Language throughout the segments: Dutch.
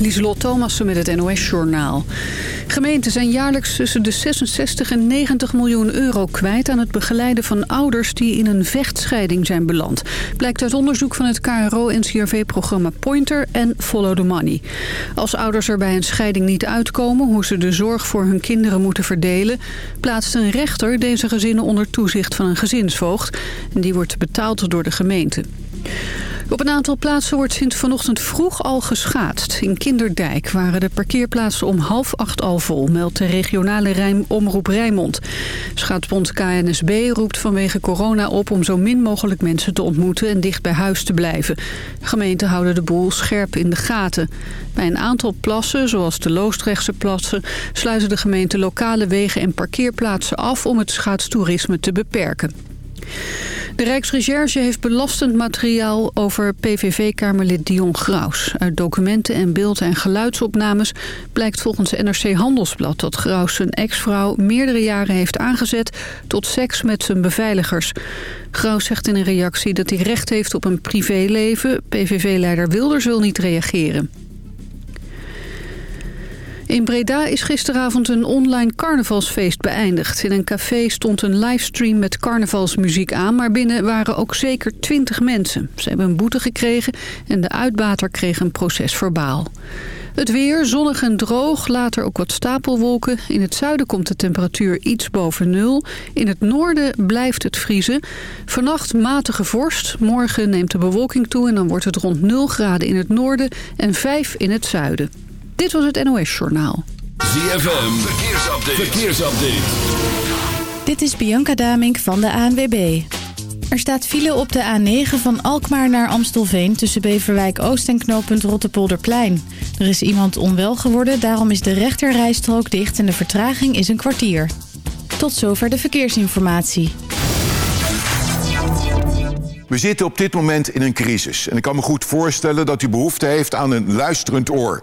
Lieselot Thomassen met het NOS-journaal. Gemeenten zijn jaarlijks tussen de 66 en 90 miljoen euro kwijt... aan het begeleiden van ouders die in een vechtscheiding zijn beland. Blijkt uit onderzoek van het KRO-NCRV-programma Pointer en Follow the Money. Als ouders er bij een scheiding niet uitkomen... hoe ze de zorg voor hun kinderen moeten verdelen... plaatst een rechter deze gezinnen onder toezicht van een gezinsvoogd. En die wordt betaald door de gemeente. Op een aantal plaatsen wordt sinds vanochtend vroeg al geschaatst. In Kinderdijk waren de parkeerplaatsen om half acht al vol, meldt de regionale Rijm omroep Rijnmond. Schaatsbond KNSB roept vanwege corona op om zo min mogelijk mensen te ontmoeten en dicht bij huis te blijven. Gemeenten houden de boel scherp in de gaten. Bij een aantal plassen, zoals de Loostrechtse plassen, sluiten de gemeenten lokale wegen en parkeerplaatsen af om het schaatstoerisme te beperken. De Rijksrecherche heeft belastend materiaal over PVV-kamerlid Dion Graus. Uit documenten en beeld- en geluidsopnames blijkt volgens NRC Handelsblad... dat Graus zijn ex-vrouw meerdere jaren heeft aangezet tot seks met zijn beveiligers. Graus zegt in een reactie dat hij recht heeft op een privéleven. PVV-leider Wilders wil niet reageren. In Breda is gisteravond een online carnavalsfeest beëindigd. In een café stond een livestream met carnavalsmuziek aan... maar binnen waren ook zeker twintig mensen. Ze hebben een boete gekregen en de uitbater kreeg een proces verbaal. Het weer, zonnig en droog, later ook wat stapelwolken. In het zuiden komt de temperatuur iets boven nul. In het noorden blijft het vriezen. Vannacht matige vorst. Morgen neemt de bewolking toe en dan wordt het rond 0 graden in het noorden en 5 in het zuiden. Dit was het NOS Journaal. ZFM, verkeersupdate. verkeersupdate. Dit is Bianca Damink van de ANWB. Er staat file op de A9 van Alkmaar naar Amstelveen... tussen Beverwijk Oost en knooppunt Rottepolderplein. Er is iemand onwel geworden, daarom is de rechterrijstrook dicht... en de vertraging is een kwartier. Tot zover de verkeersinformatie. We zitten op dit moment in een crisis. En ik kan me goed voorstellen dat u behoefte heeft aan een luisterend oor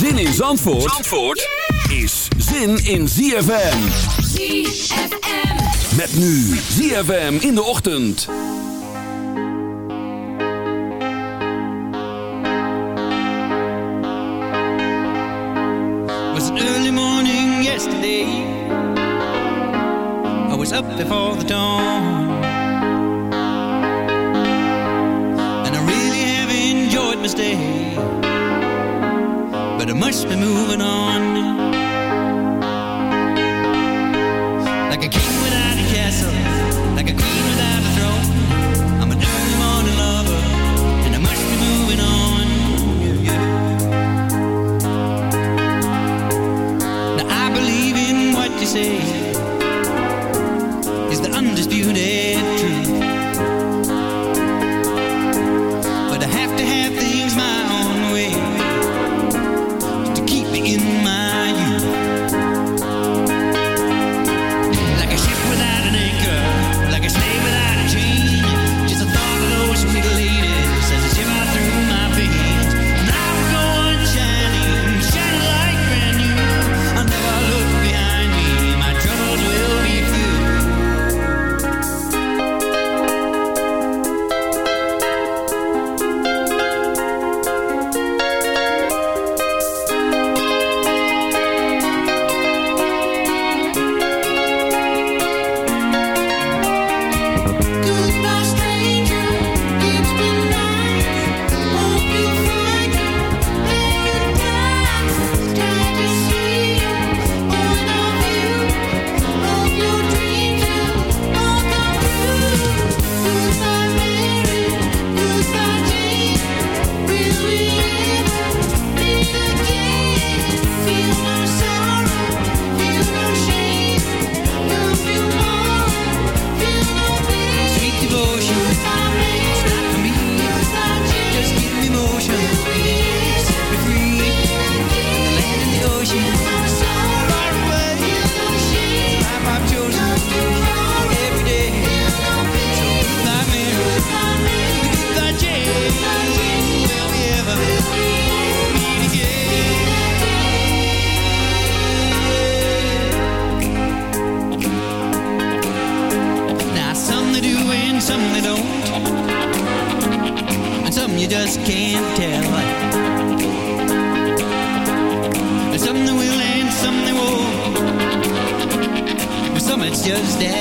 Zin in Zandvoort, Zandvoort is zin in ZFM. ZFM. Met nu ZFM in de ochtend. was an early morning yesterday. I was up before the dawn. And I really have enjoyed my stay. I must be moving on. just can't tell. Some they will and some they won't. Some it's just that.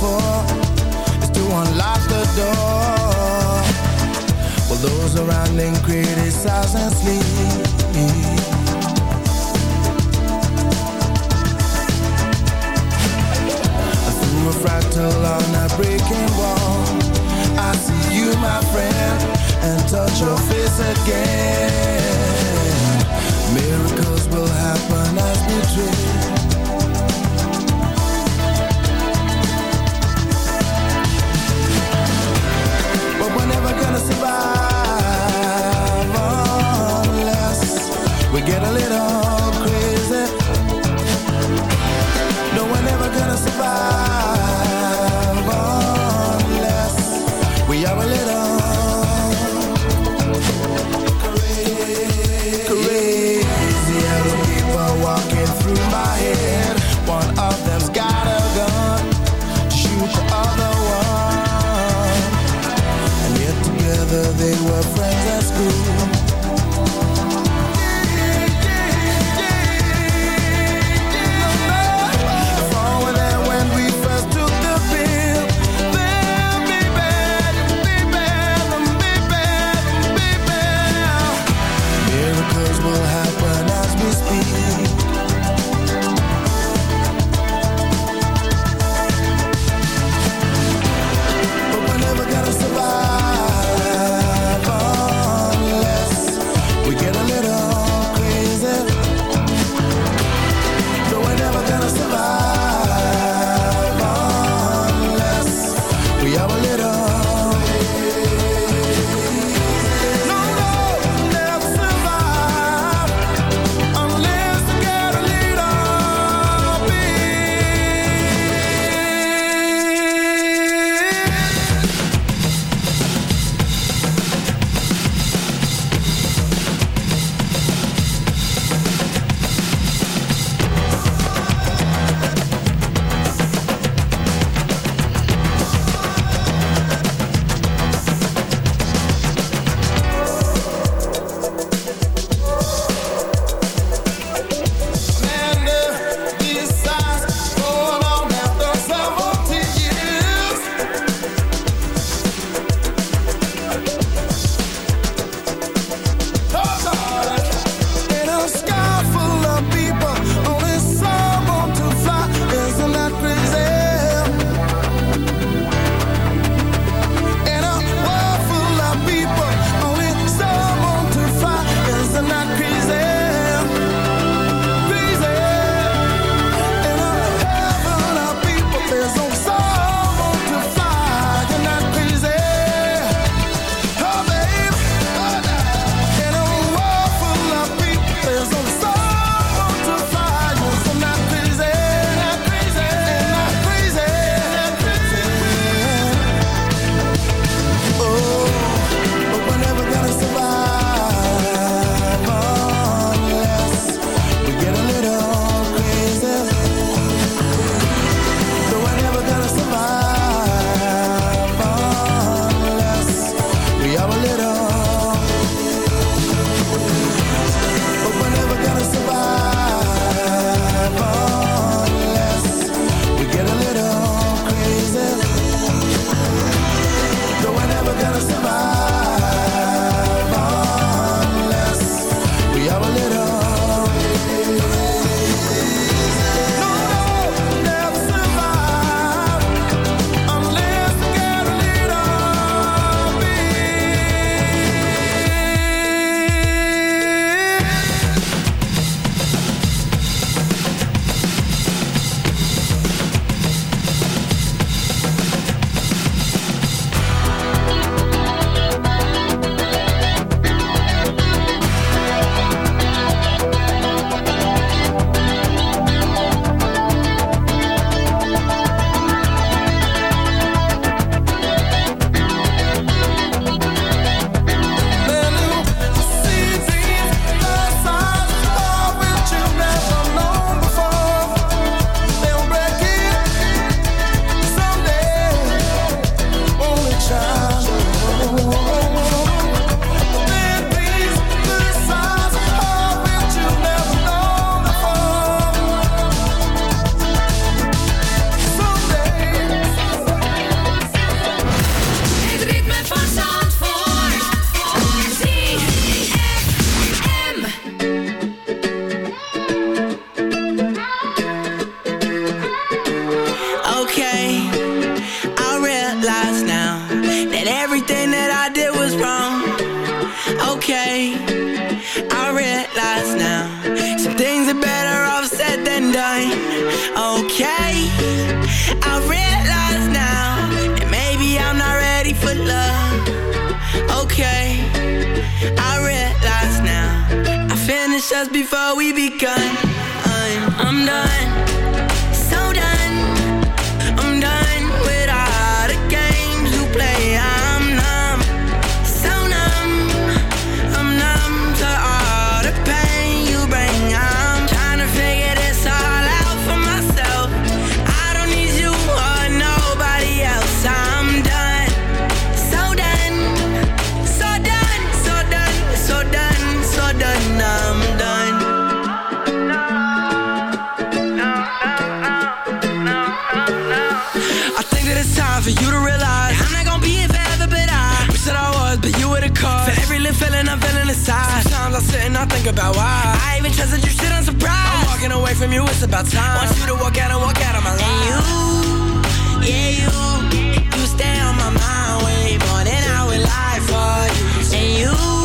for is to unlock the door. While those around them criticize and sleep. Through a fractal on a breaking wall. I see you my friend and touch your face again. Miracles will happen as we dream okay. I realize now that maybe I'm not ready for love. Okay, I realize now. I finished just before we begun. I'm, I'm done, for you to realize I'm not gonna be here forever, but I wish that I was, but you were the cause. For every little feeling I'm feeling inside. Sometimes I sit and I think about why I even trusted you, shit, I'm surprised. I'm walking away from you, it's about time. Want you to walk out and walk out of my life. And you, yeah, you, you stay on my mind way more than I would lie for you. And you,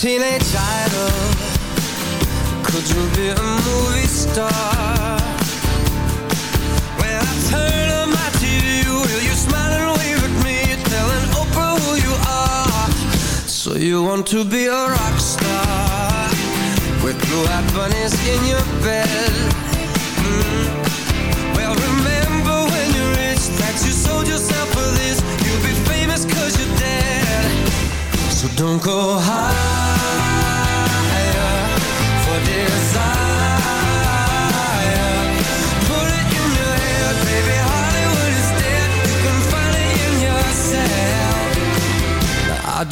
chile.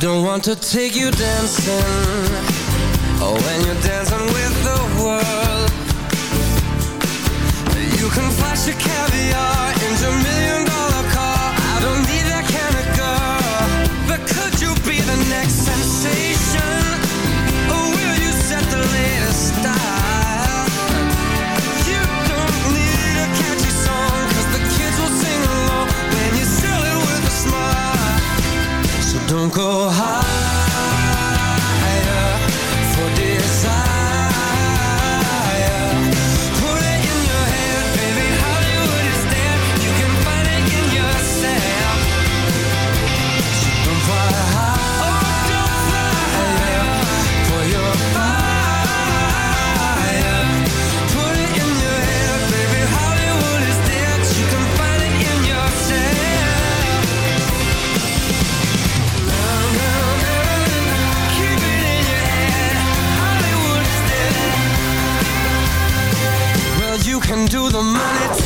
don't want to take you dancing. Oh, when you're dancing with the world You can flash your caviar in Jamaica go high. can do the money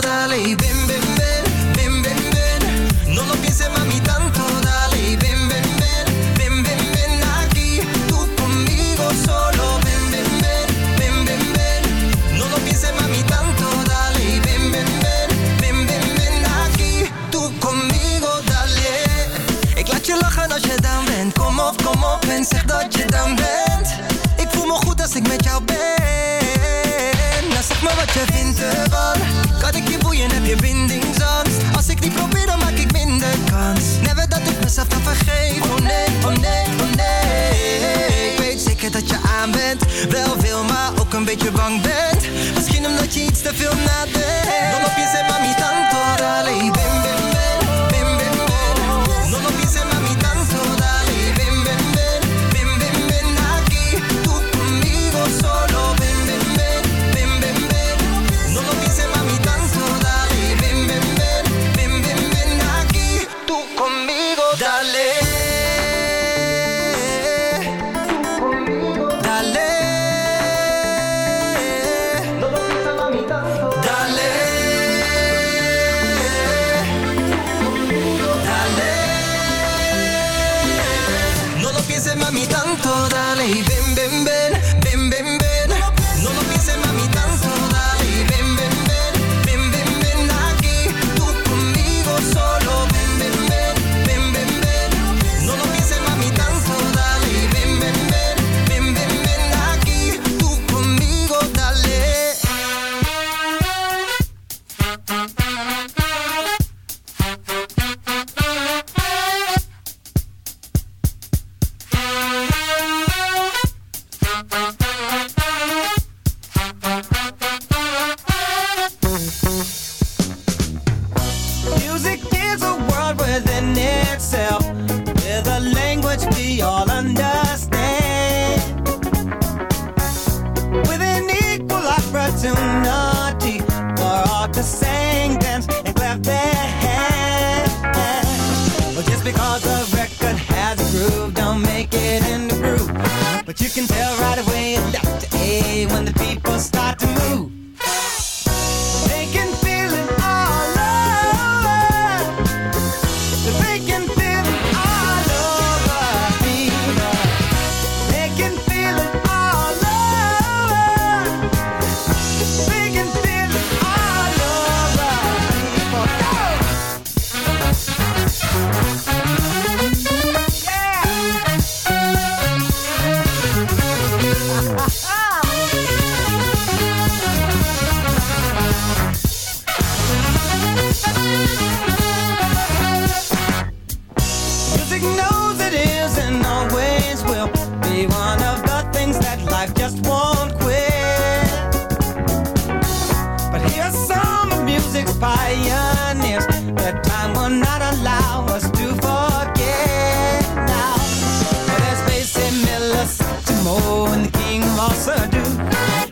dale y beetje bang bent. Misschien omdat je iets te veel nadenkt. Mo and the king of all Sadu.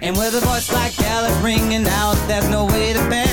And with a voice like Gallup ringing out, there's no way to bend.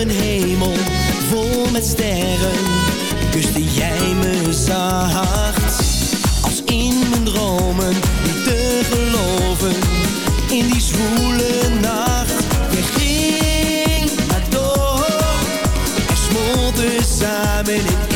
een hemel vol met sterren. Kuste jij me zacht, als in mijn dromen, niet te geloven, in die zwoele nacht. Je ging maar door, er smolten samen in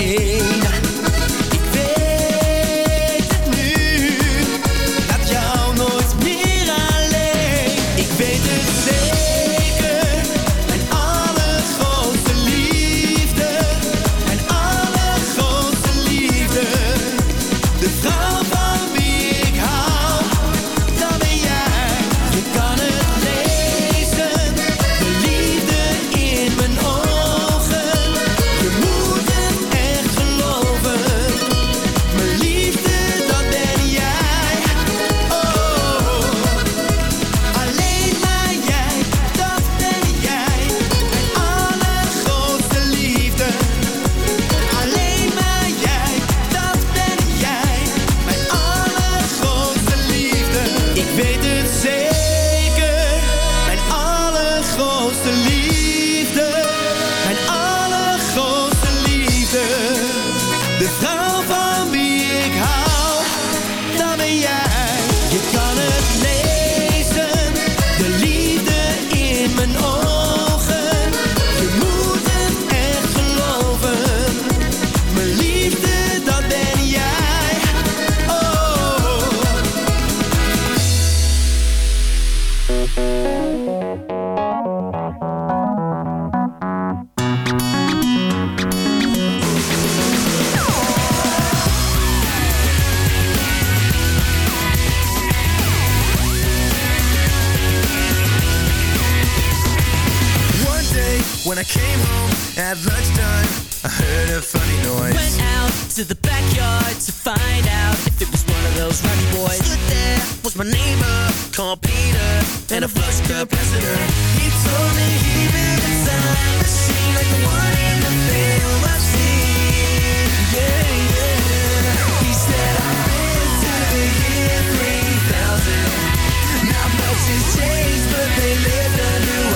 When I came home at lunchtime, I heard a funny noise. Went out to the backyard to find out if it was one of those rowdy boys. Stood there was my neighbor called Peter and a flush capacitor. He told me he built a time machine like the one in the film I've seen. Yeah, yeah. He said I've been to the year 3000. Now much has changed, but they lived a new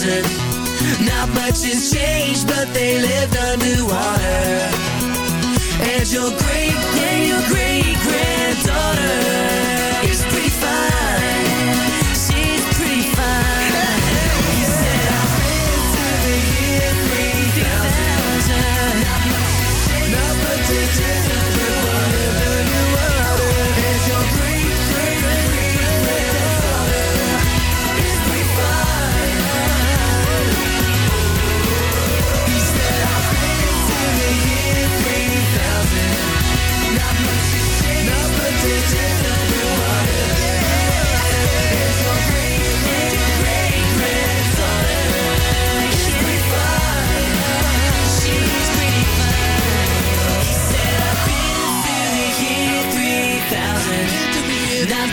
thousand Not much has changed, but they lived underwater And your great, yeah, your great-granddaughter.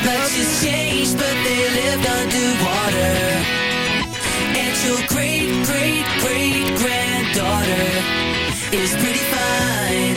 Much changed, but they lived underwater. And your great, great, great granddaughter is pretty fine.